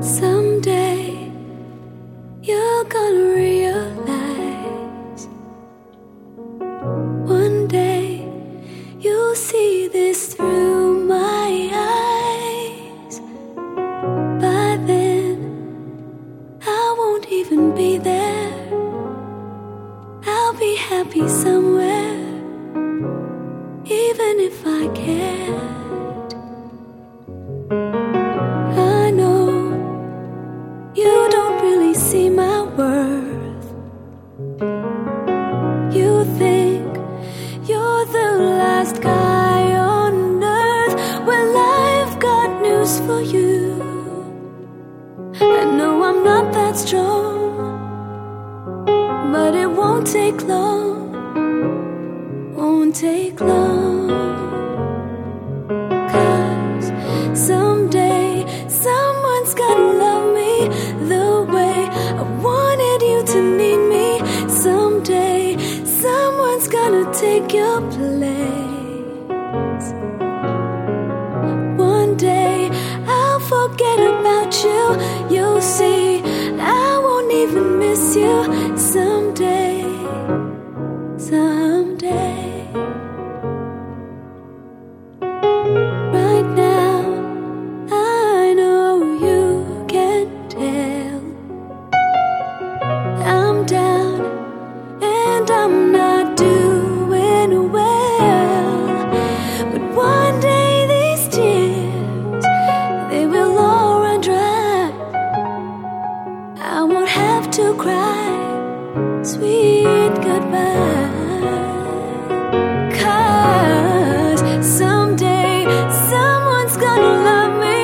Someday you're gonna realize. One day you'll see this through my eyes. By then, I won't even be there. I'll be happy somewhere, even if I care. strong, but it won't take long, won't take long. Cause someday someone's gonna love me the way I wanted you to need me. Someday someone's gonna take your place. you I won't have to cry, sweet goodbye. Someday someone's gonna love me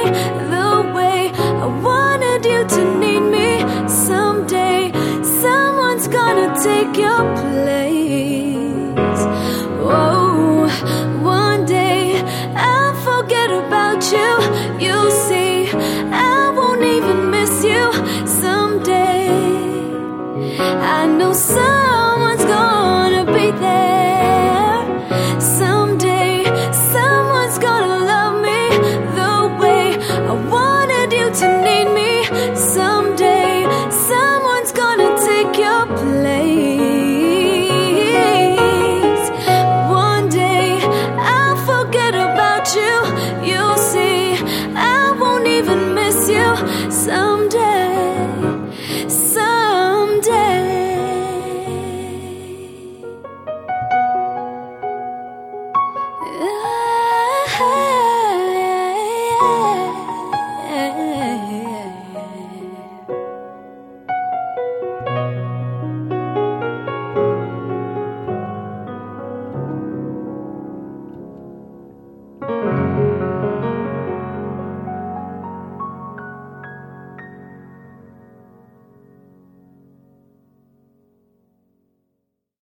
the way I wanted you to need me. Someday someone's gonna take your place. so 啊